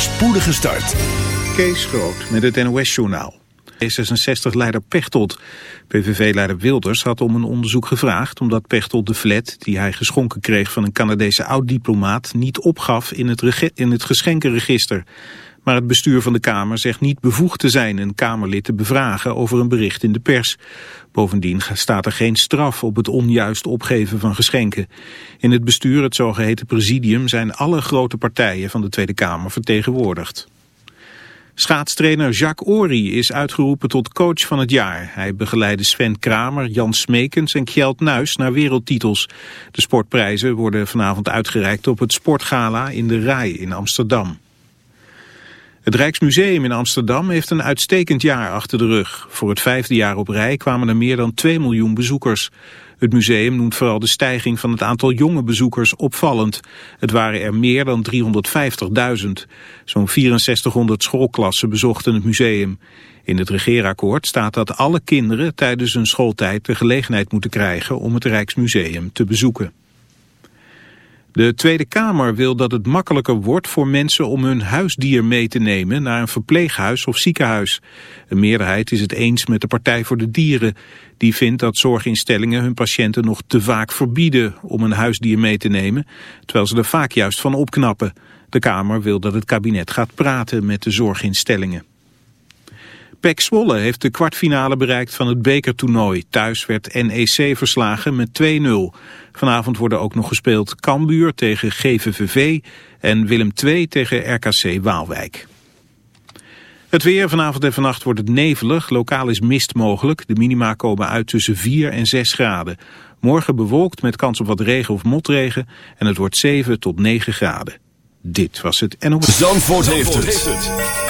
spoedige start. Kees Groot met het NOS-journaal. D66-leider Pechtold. PVV-leider Wilders had om een onderzoek gevraagd... omdat Pechtold de flat die hij geschonken kreeg van een Canadese oud-diplomaat... niet opgaf in het, in het geschenkenregister. Maar het bestuur van de Kamer zegt niet bevoegd te zijn... een Kamerlid te bevragen over een bericht in de pers. Bovendien staat er geen straf op het onjuist opgeven van geschenken. In het bestuur, het zogeheten presidium... zijn alle grote partijen van de Tweede Kamer vertegenwoordigd. Schaatstrainer Jacques Ory is uitgeroepen tot coach van het jaar. Hij begeleidde Sven Kramer, Jan Smekens en Kjeld Nuis naar wereldtitels. De sportprijzen worden vanavond uitgereikt op het Sportgala in de Rai in Amsterdam. Het Rijksmuseum in Amsterdam heeft een uitstekend jaar achter de rug. Voor het vijfde jaar op rij kwamen er meer dan 2 miljoen bezoekers. Het museum noemt vooral de stijging van het aantal jonge bezoekers opvallend. Het waren er meer dan 350.000. Zo'n 6400 schoolklassen bezochten het museum. In het regeerakkoord staat dat alle kinderen tijdens hun schooltijd de gelegenheid moeten krijgen om het Rijksmuseum te bezoeken. De Tweede Kamer wil dat het makkelijker wordt voor mensen om hun huisdier mee te nemen naar een verpleeghuis of ziekenhuis. Een meerderheid is het eens met de Partij voor de Dieren. Die vindt dat zorginstellingen hun patiënten nog te vaak verbieden om een huisdier mee te nemen, terwijl ze er vaak juist van opknappen. De Kamer wil dat het kabinet gaat praten met de zorginstellingen. PEC Zwolle heeft de kwartfinale bereikt van het bekertoernooi. Thuis werd NEC verslagen met 2-0. Vanavond worden ook nog gespeeld Cambuur tegen GVVV en Willem II tegen RKC Waalwijk. Het weer vanavond en vannacht wordt het nevelig. Lokaal is mist mogelijk. De minima komen uit tussen 4 en 6 graden. Morgen bewolkt met kans op wat regen of motregen. En het wordt 7 tot 9 graden. Dit was het NOS. Zandvoort, heeft, het.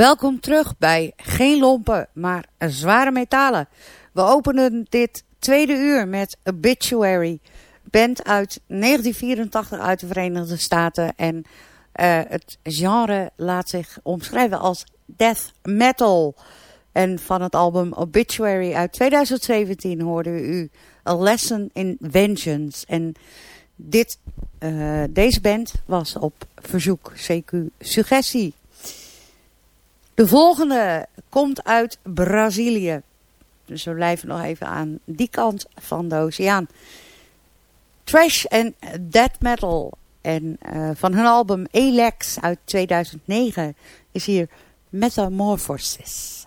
Welkom terug bij Geen Lompen, maar Zware Metalen. We openen dit tweede uur met Obituary, band uit 1984 uit de Verenigde Staten. En uh, het genre laat zich omschrijven als death metal. En van het album Obituary uit 2017 hoorden we u A Lesson in Vengeance. En dit, uh, deze band was op verzoek CQ Suggestie. De volgende komt uit Brazilië. Dus we blijven nog even aan die kant van de oceaan. Trash en Death Metal. En uh, van hun album Elex uit 2009 is hier Metamorphosis.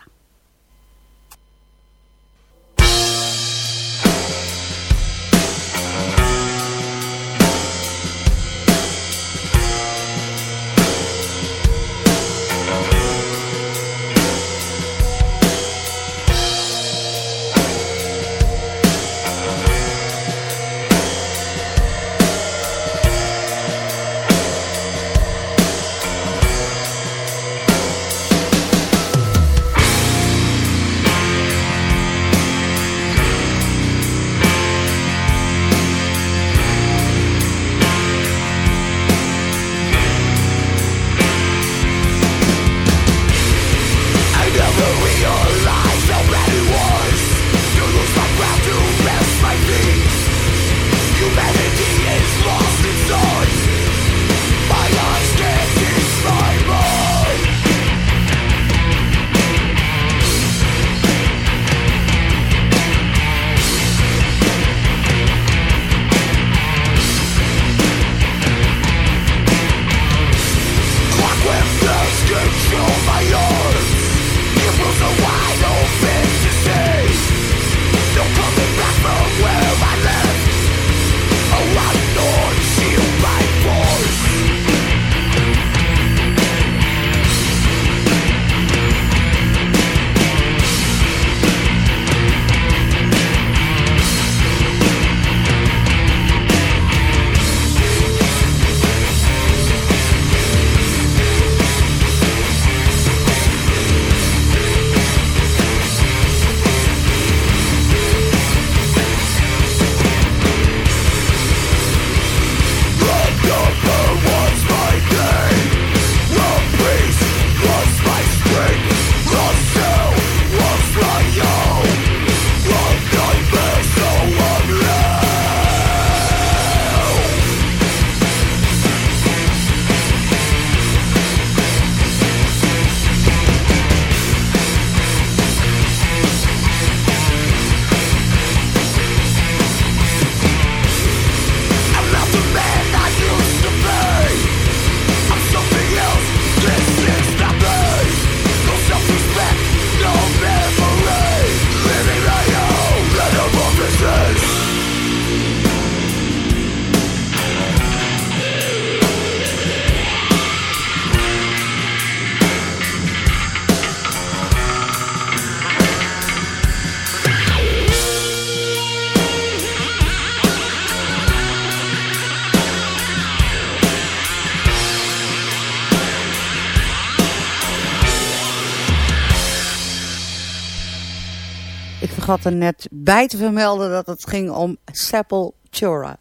Had er net bij te vermelden dat het ging om Sepultura.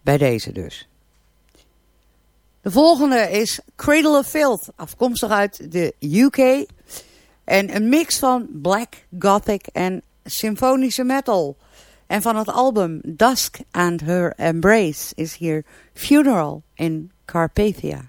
Bij deze dus. De volgende is Cradle of Filth, afkomstig uit de UK. En een mix van black, gothic en symfonische metal. En van het album Dusk and Her Embrace is hier Funeral in Carpathia.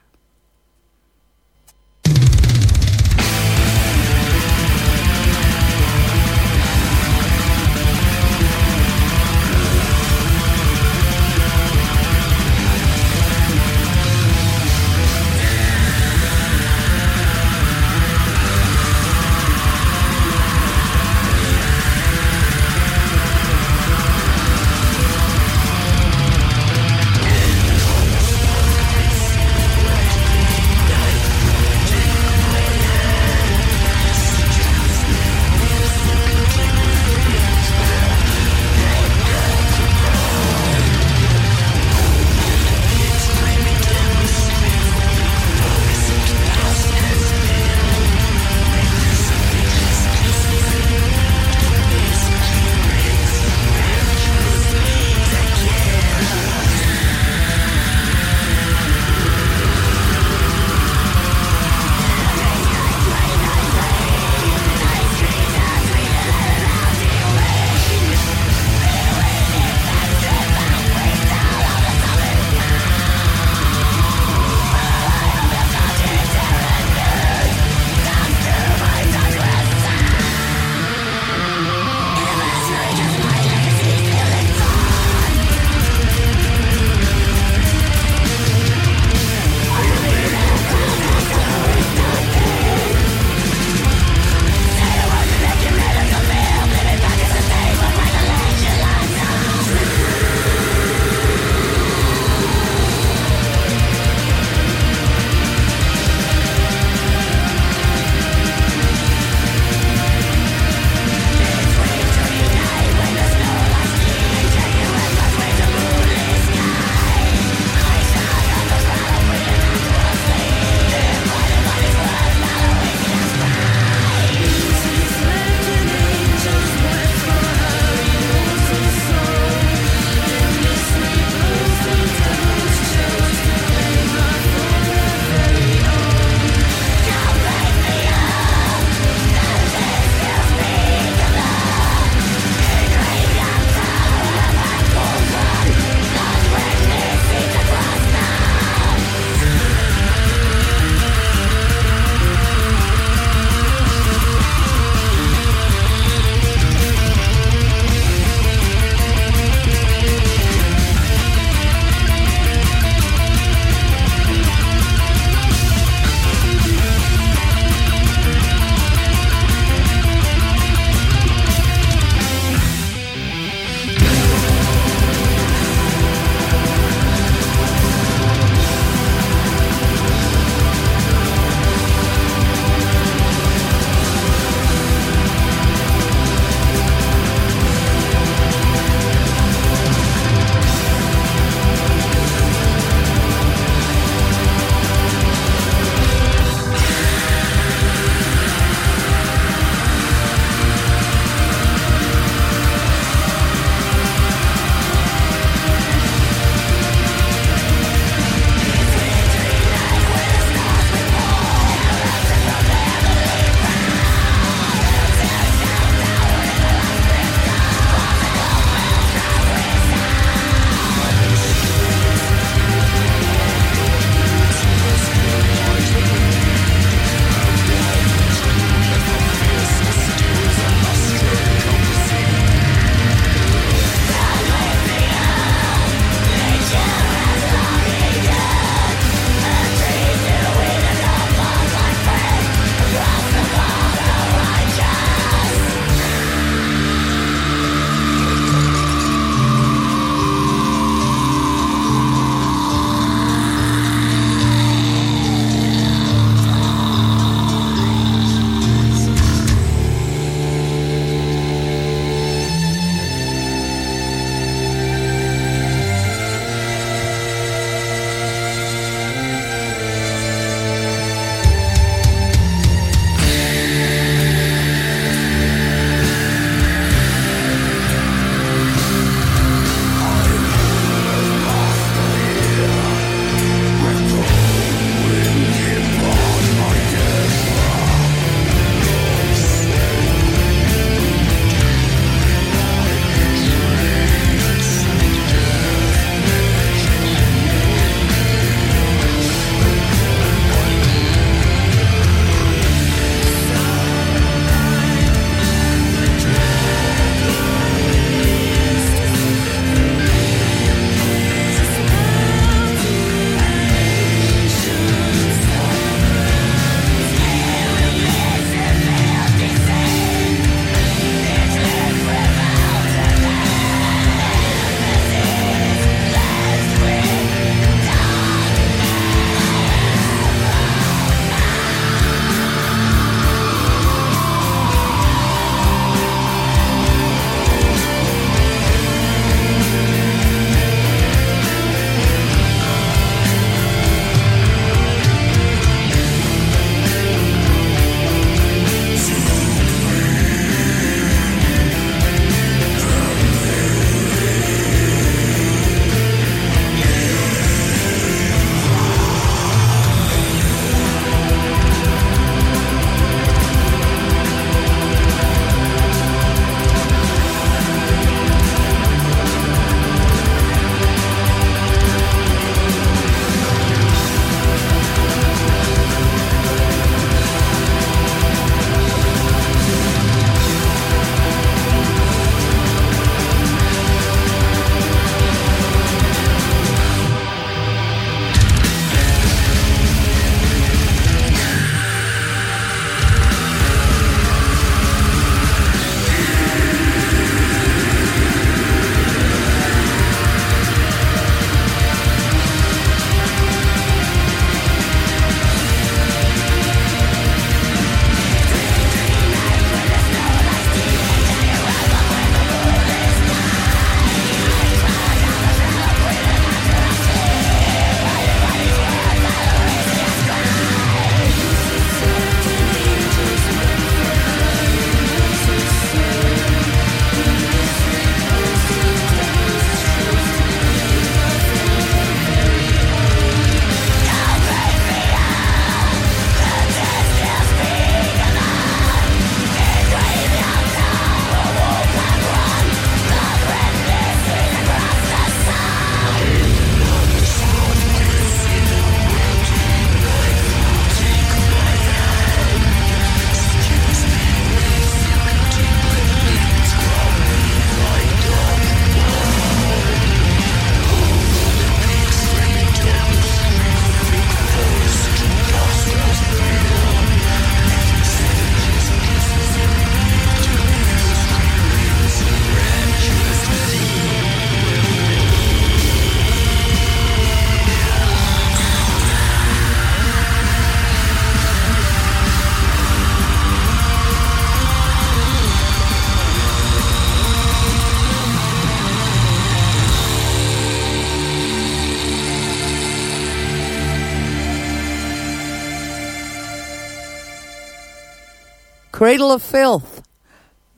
Cradle of Filth.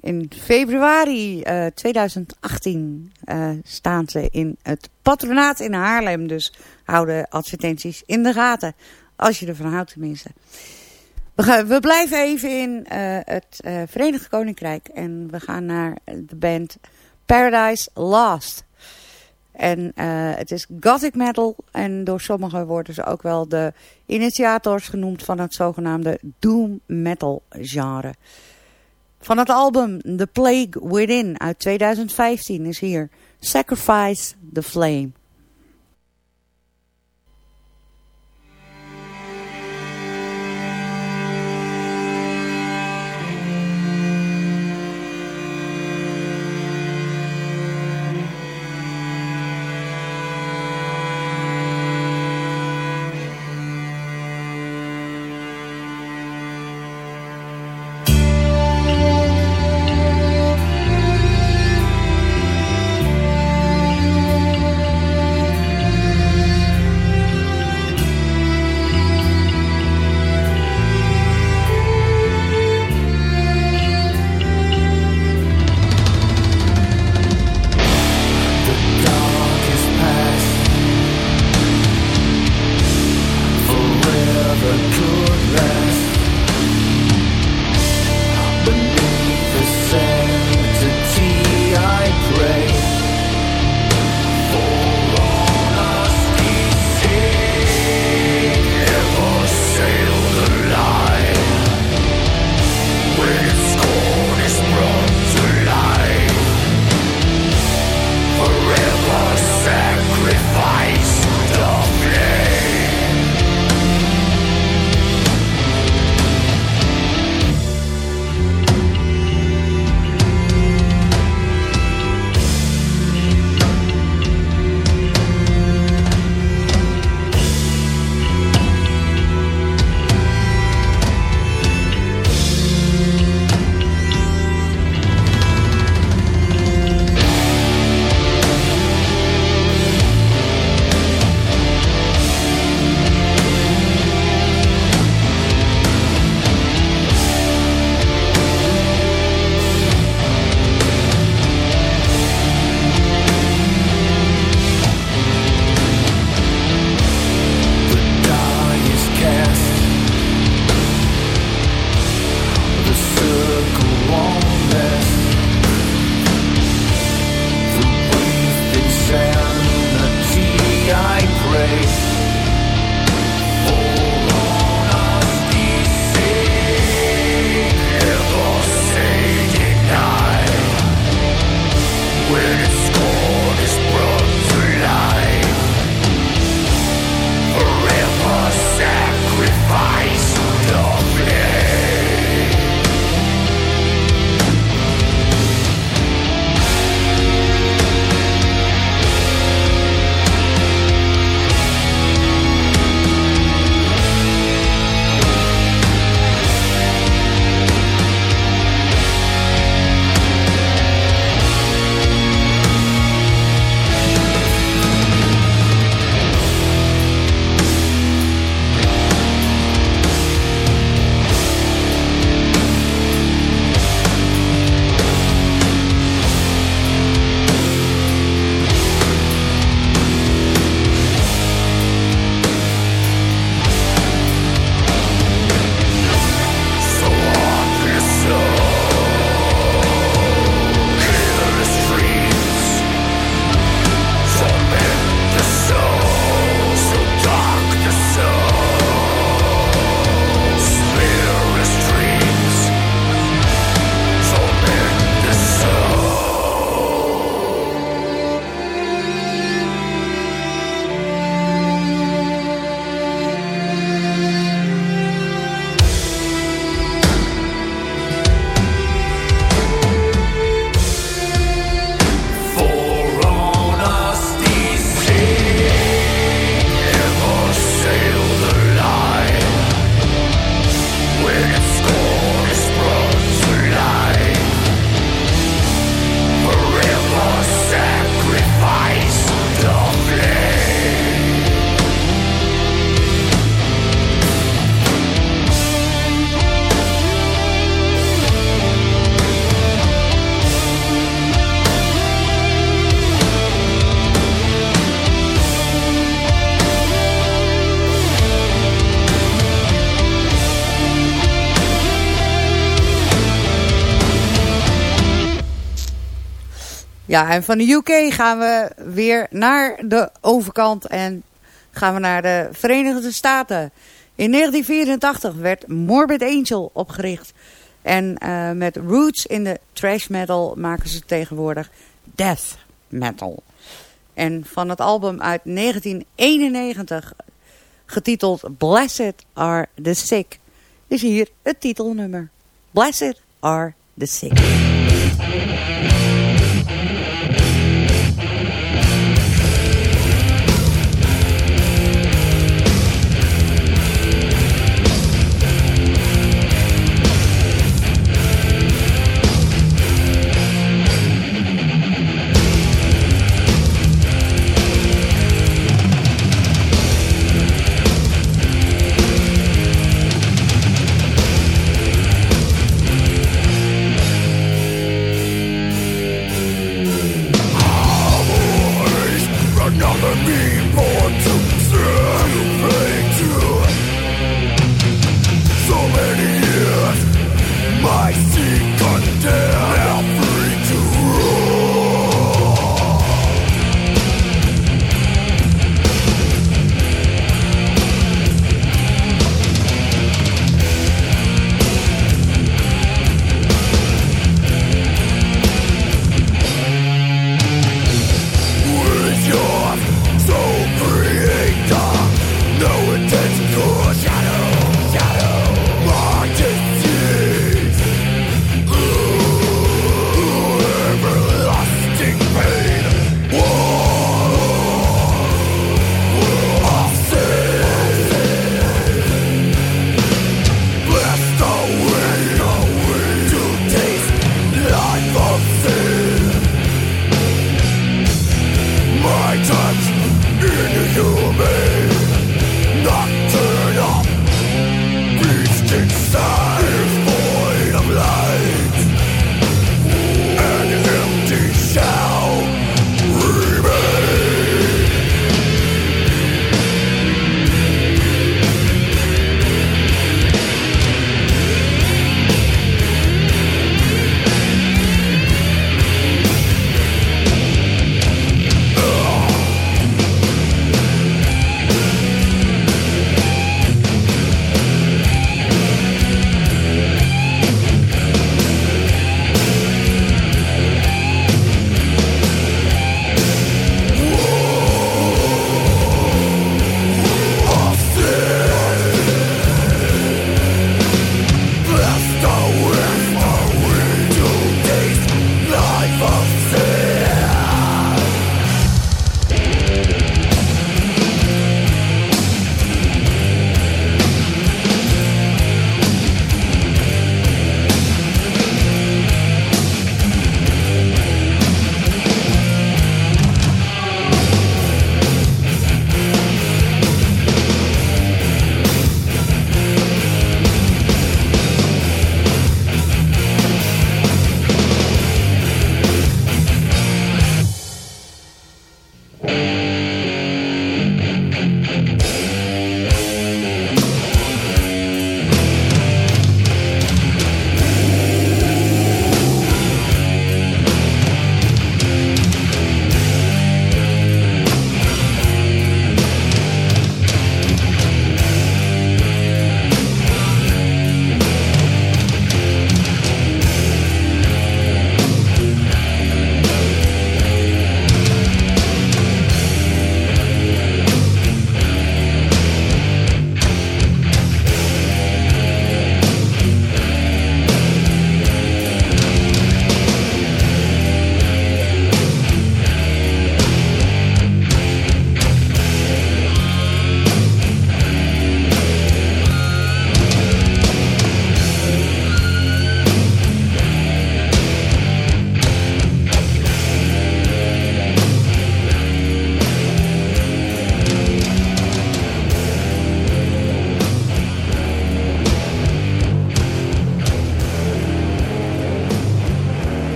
In februari 2018 uh, staan ze in het patronaat in Haarlem. Dus houden advertenties in de gaten. Als je ervan houdt tenminste. We, gaan, we blijven even in uh, het Verenigd Koninkrijk. En we gaan naar de band Paradise Lost. En uh, het is gothic metal. En door sommigen worden ze ook wel de initiators genoemd van het zogenaamde doom metal genre. Van het album The Plague Within uit 2015 is hier Sacrifice the Flame. Ja, en van de UK gaan we weer naar de overkant en gaan we naar de Verenigde Staten. In 1984 werd Morbid Angel opgericht. En uh, met roots in de trash metal maken ze tegenwoordig death metal. En van het album uit 1991, getiteld Blessed Are the Sick, is hier het titelnummer. Blessed Are the Sick.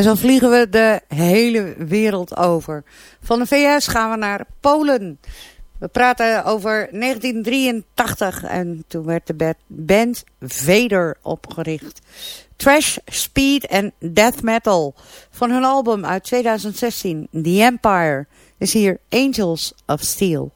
En zo vliegen we de hele wereld over. Van de VS gaan we naar Polen. We praten over 1983 en toen werd de band Vader opgericht. Trash, Speed en Death Metal. Van hun album uit 2016, The Empire, is hier Angels of Steel.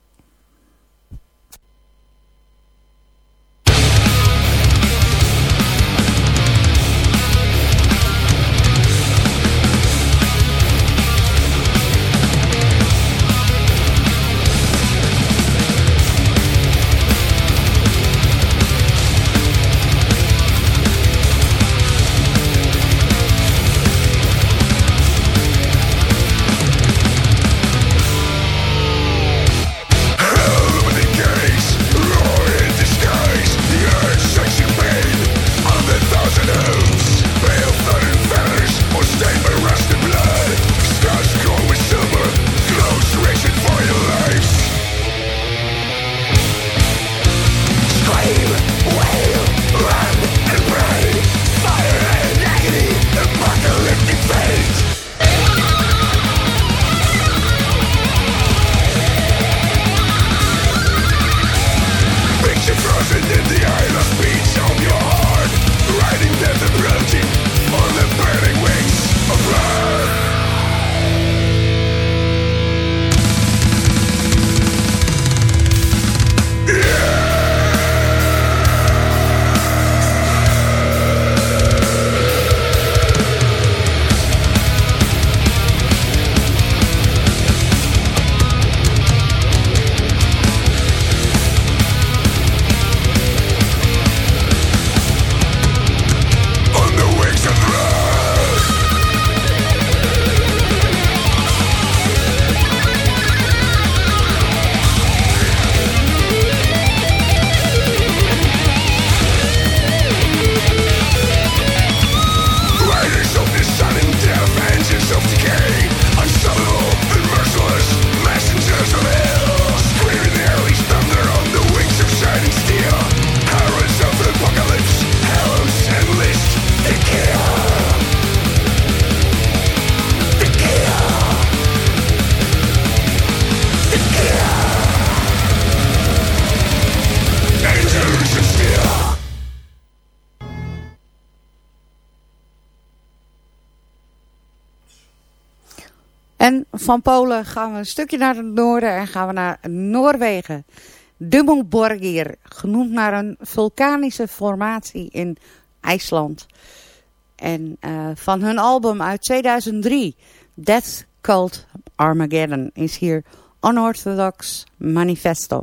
Van Polen gaan we een stukje naar het noorden en gaan we naar Noorwegen. Dummelborgir, genoemd naar een vulkanische formatie in IJsland. En uh, van hun album uit 2003, Death Cult Armageddon, is hier Unorthodox Manifesto.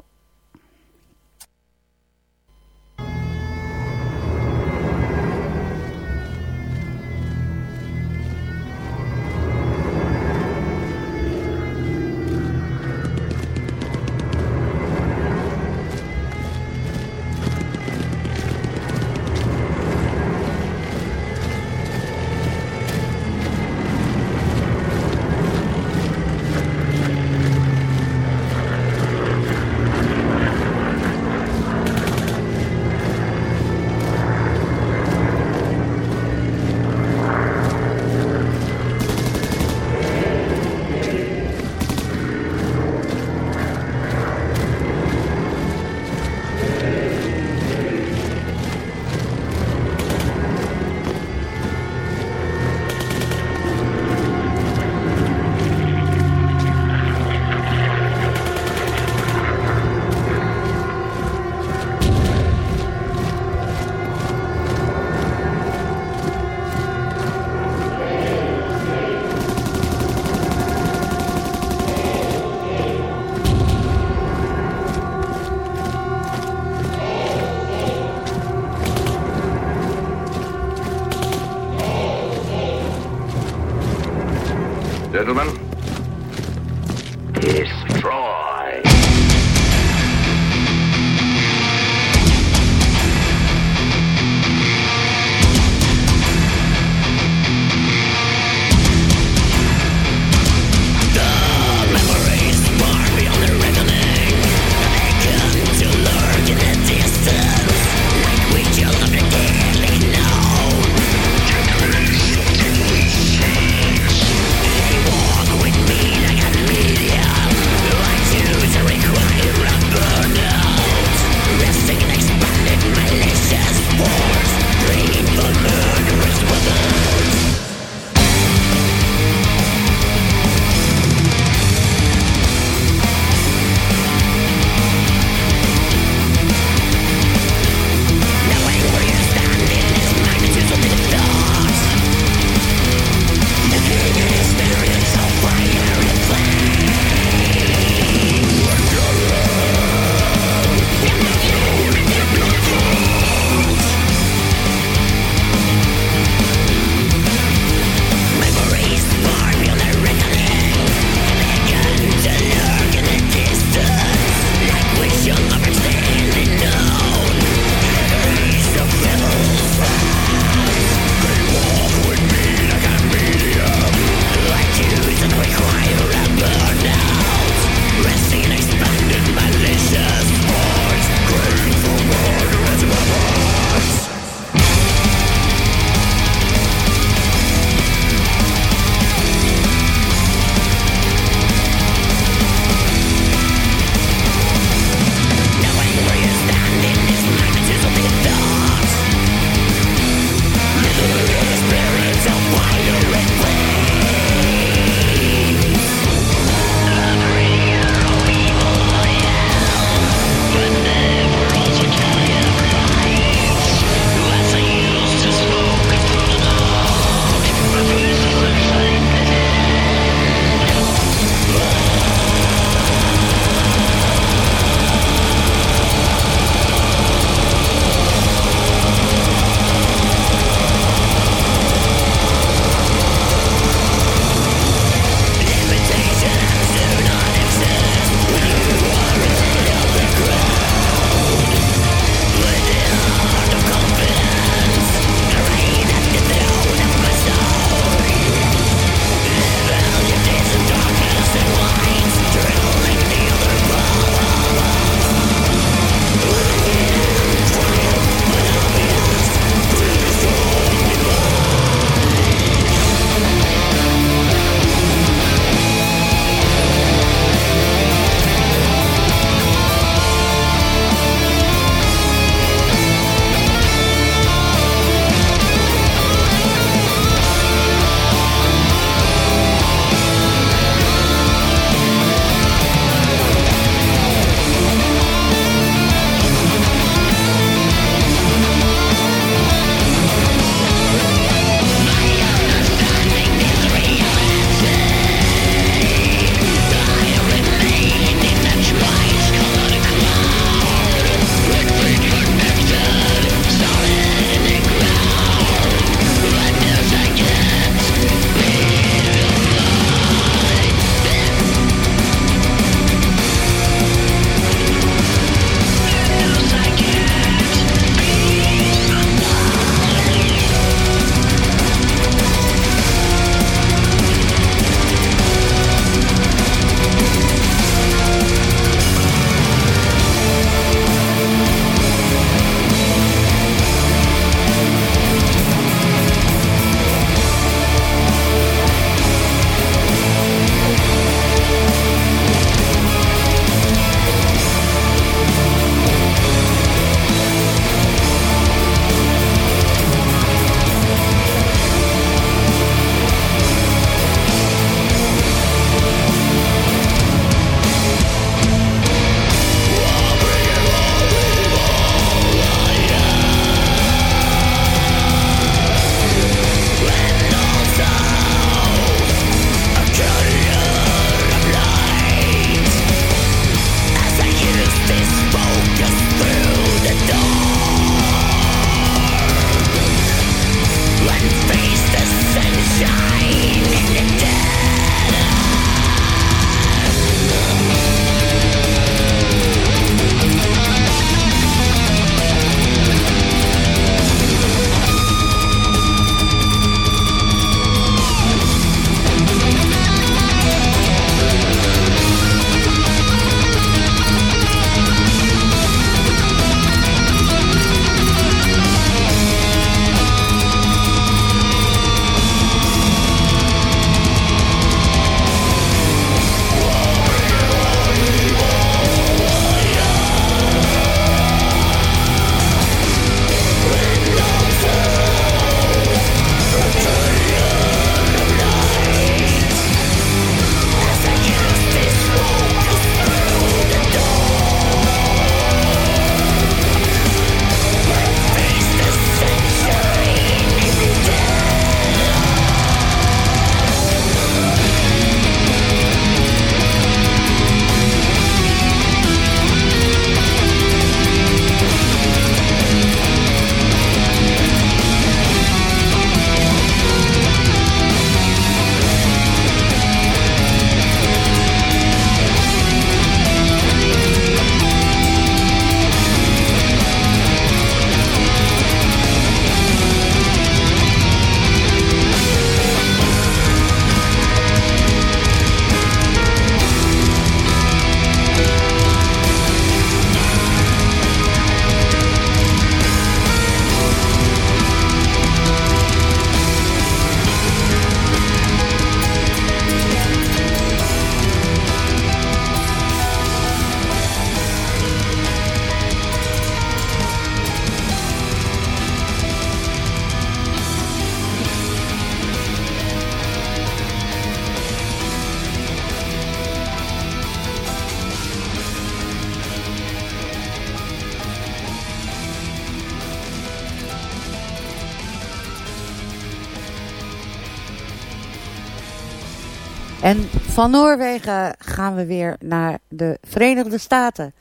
Van Noorwegen gaan we weer naar de Verenigde Staten.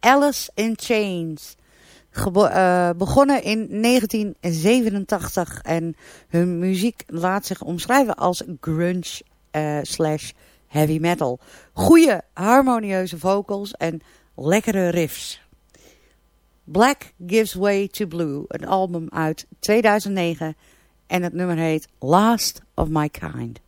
Alice in Chains. Uh, begonnen in 1987 en hun muziek laat zich omschrijven als grunge uh, slash heavy metal. Goede harmonieuze vocals en lekkere riffs. Black Gives Way to Blue, een album uit 2009 en het nummer heet Last of My Kind.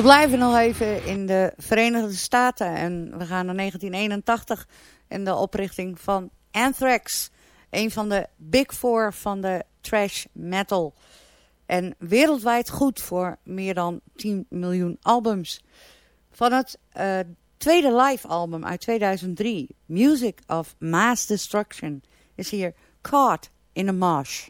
We blijven nog even in de Verenigde Staten en we gaan naar 1981 en de oprichting van Anthrax. Een van de big four van de trash metal. En wereldwijd goed voor meer dan 10 miljoen albums. Van het uh, tweede live album uit 2003, Music of Mass Destruction, is hier Caught in a Marsh.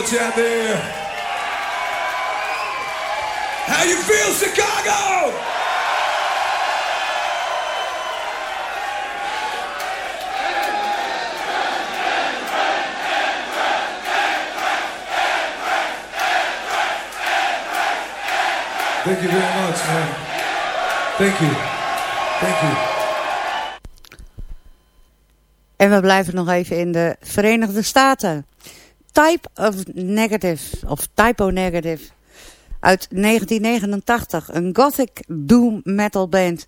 Much out there. How you feel, Chicago? Thank you very much, man. Thank you. Thank you. En we blijven nog even in de Verenigde Staten. Type of Negative, of Typo Negative, uit 1989. Een gothic doom metal band.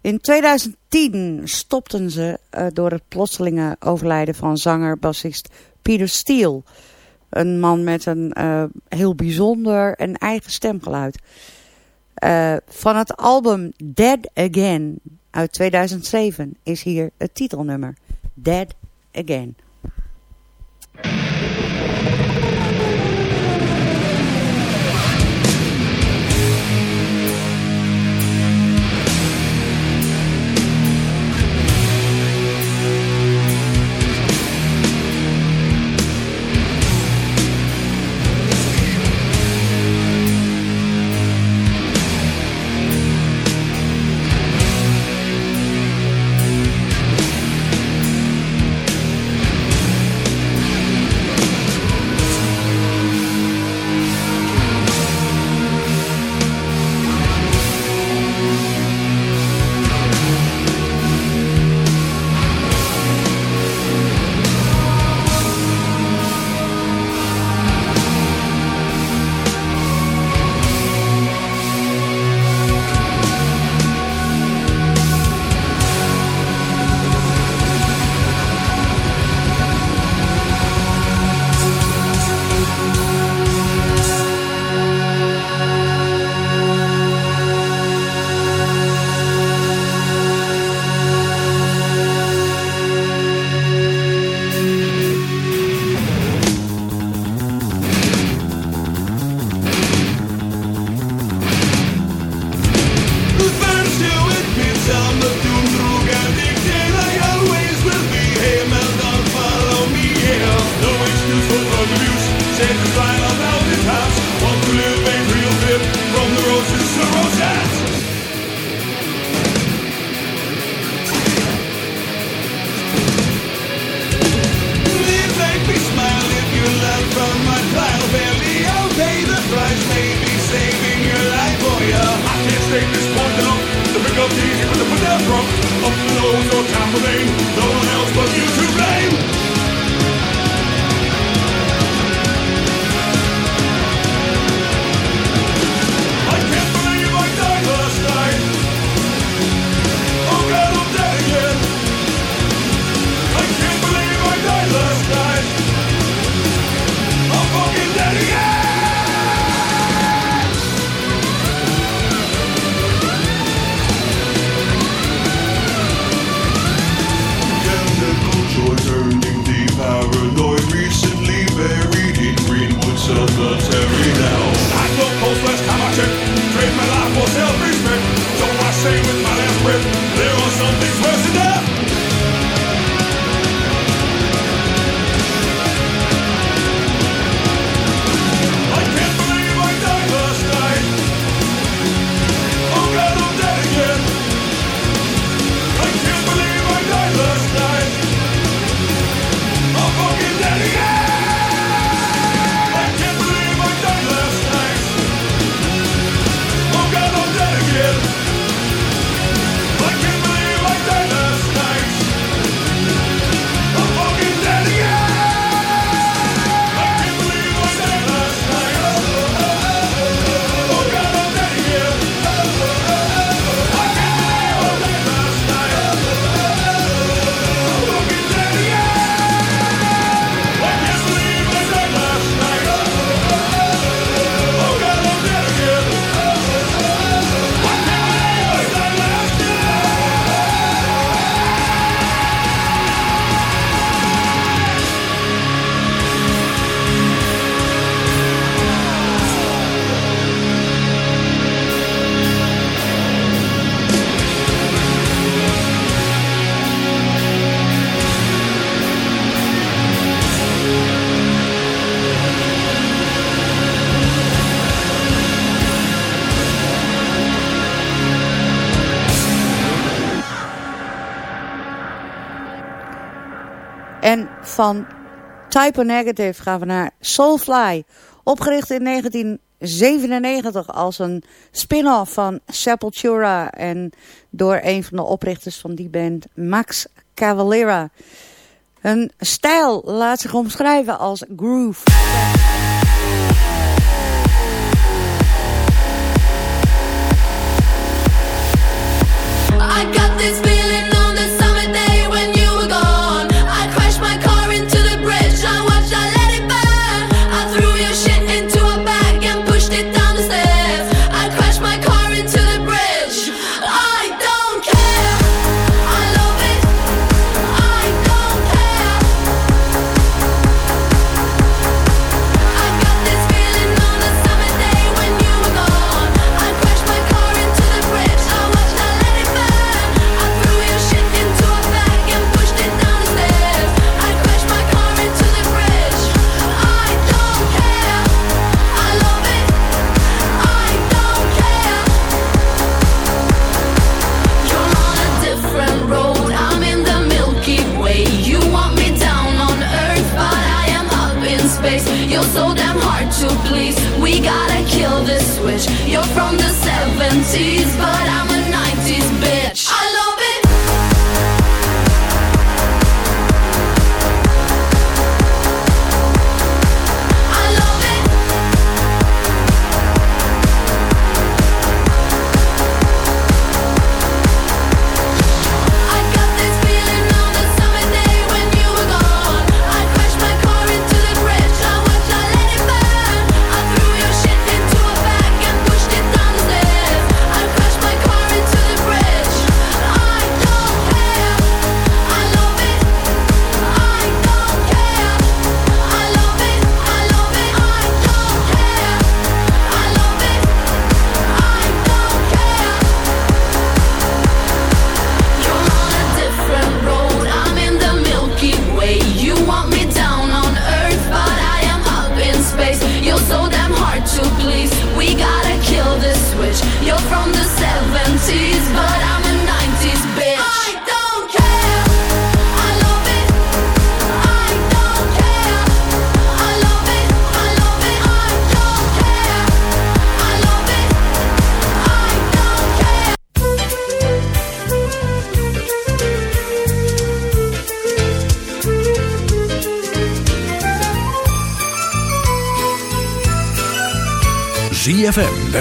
In 2010 stopten ze uh, door het plotselinge overlijden van zanger-bassist Peter Steele. Een man met een uh, heel bijzonder en eigen stemgeluid. Uh, van het album Dead Again uit 2007 is hier het titelnummer. Dead Again. sacrifice. Van Typo Negative gaan we naar Soulfly. Opgericht in 1997 als een spin-off van Sepultura. En door een van de oprichters van die band, Max Cavalera. Hun stijl laat zich omschrijven als groove.